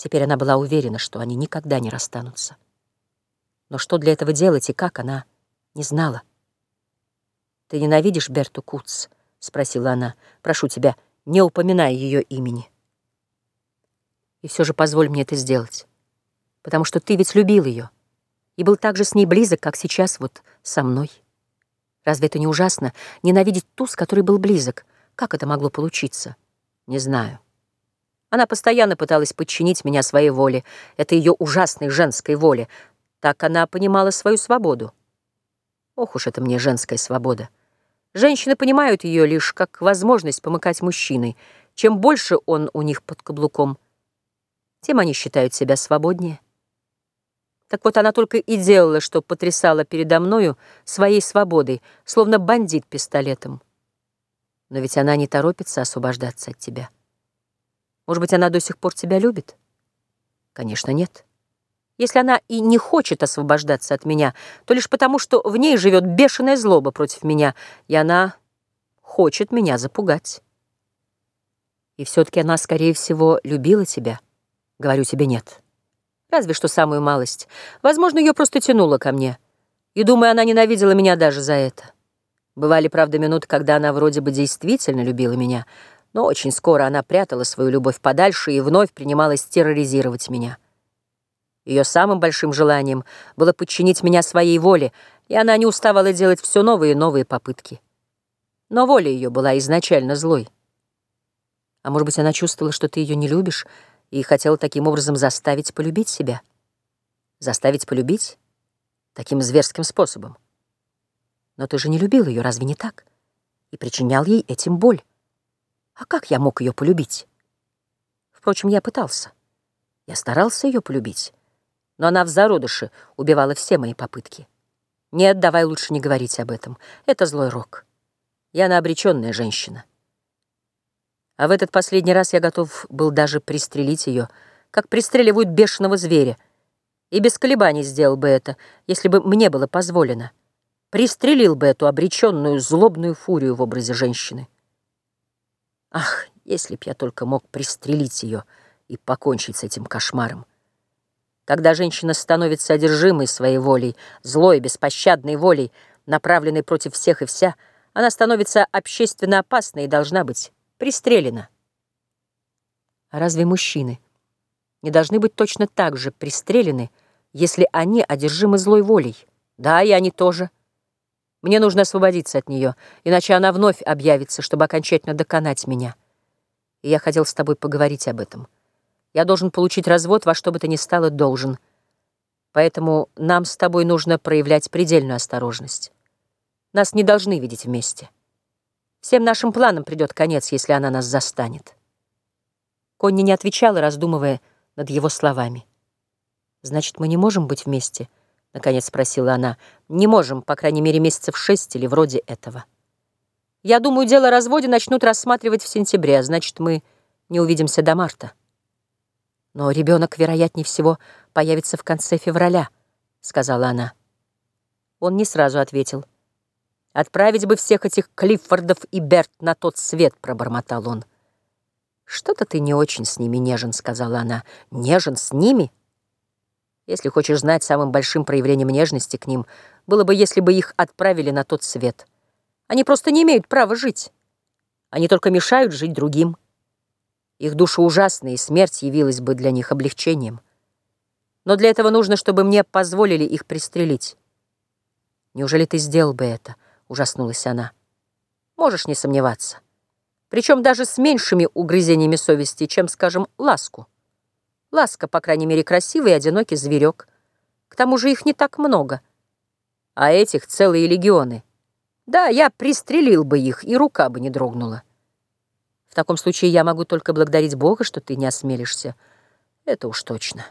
Теперь она была уверена, что они никогда не расстанутся. Но что для этого делать и как, она не знала. «Ты ненавидишь Берту Куц?» — спросила она. «Прошу тебя, не упоминай ее имени. И все же позволь мне это сделать, потому что ты ведь любил ее и был так же с ней близок, как сейчас вот со мной. Разве это не ужасно — ненавидеть ту, с которой был близок? Как это могло получиться? Не знаю». Она постоянно пыталась подчинить меня своей воле, это ее ужасной женской воле. Так она понимала свою свободу. Ох уж это мне женская свобода. Женщины понимают ее лишь как возможность помыкать мужчиной. Чем больше он у них под каблуком, тем они считают себя свободнее. Так вот она только и делала, что потрясала передо мною своей свободой, словно бандит пистолетом. Но ведь она не торопится освобождаться от тебя. Может быть, она до сих пор тебя любит? Конечно, нет. Если она и не хочет освобождаться от меня, то лишь потому, что в ней живет бешеная злоба против меня, и она хочет меня запугать. И все-таки она, скорее всего, любила тебя. Говорю тебе, нет. Разве что самую малость. Возможно, ее просто тянуло ко мне. И, думаю, она ненавидела меня даже за это. Бывали, правда, минуты, когда она вроде бы действительно любила меня — но очень скоро она прятала свою любовь подальше и вновь принималась терроризировать меня. Ее самым большим желанием было подчинить меня своей воле, и она не уставала делать все новые и новые попытки. Но воля ее была изначально злой. А может быть, она чувствовала, что ты ее не любишь, и хотела таким образом заставить полюбить себя? Заставить полюбить? Таким зверским способом. Но ты же не любил ее, разве не так? И причинял ей этим боль. А как я мог ее полюбить? Впрочем, я пытался. Я старался ее полюбить, но она в зародыше убивала все мои попытки. Нет, давай лучше не говорить об этом. Это злой рок. Я на обреченная женщина. А в этот последний раз я готов был даже пристрелить ее, как пристреливают бешеного зверя, и без колебаний сделал бы это, если бы мне было позволено. Пристрелил бы эту обреченную злобную фурию в образе женщины. Ах, если б я только мог пристрелить ее и покончить с этим кошмаром. Когда женщина становится одержимой своей волей, злой, беспощадной волей, направленной против всех и вся, она становится общественно опасной и должна быть пристрелена. А разве мужчины не должны быть точно так же пристрелены, если они одержимы злой волей? Да, и они тоже. Мне нужно освободиться от нее, иначе она вновь объявится, чтобы окончательно доконать меня. И я хотел с тобой поговорить об этом. Я должен получить развод во что бы то ни стало должен. Поэтому нам с тобой нужно проявлять предельную осторожность. Нас не должны видеть вместе. Всем нашим планам придет конец, если она нас застанет. Конни не отвечала, раздумывая над его словами. «Значит, мы не можем быть вместе?» — наконец спросила она. «Не можем, по крайней мере, месяцев шесть или вроде этого. Я думаю, дело о разводе начнут рассматривать в сентябре, а значит, мы не увидимся до марта. Но ребенок, вероятнее всего, появится в конце февраля», — сказала она. Он не сразу ответил. «Отправить бы всех этих Клиффордов и Берт на тот свет», — пробормотал он. «Что-то ты не очень с ними нежен», — сказала она. «Нежен с ними?» Если хочешь знать, самым большим проявлением нежности к ним было бы, если бы их отправили на тот свет. Они просто не имеют права жить. Они только мешают жить другим. Их души ужасны, и смерть явилась бы для них облегчением. Но для этого нужно, чтобы мне позволили их пристрелить. Неужели ты сделал бы это? Ужаснулась она. Можешь не сомневаться. Причем даже с меньшими угрызениями совести, чем, скажем, ласку. Ласка, по крайней мере, красивый и одинокий зверек. К тому же их не так много. А этих целые легионы. Да, я пристрелил бы их, и рука бы не дрогнула. В таком случае я могу только благодарить Бога, что ты не осмелишься. Это уж точно.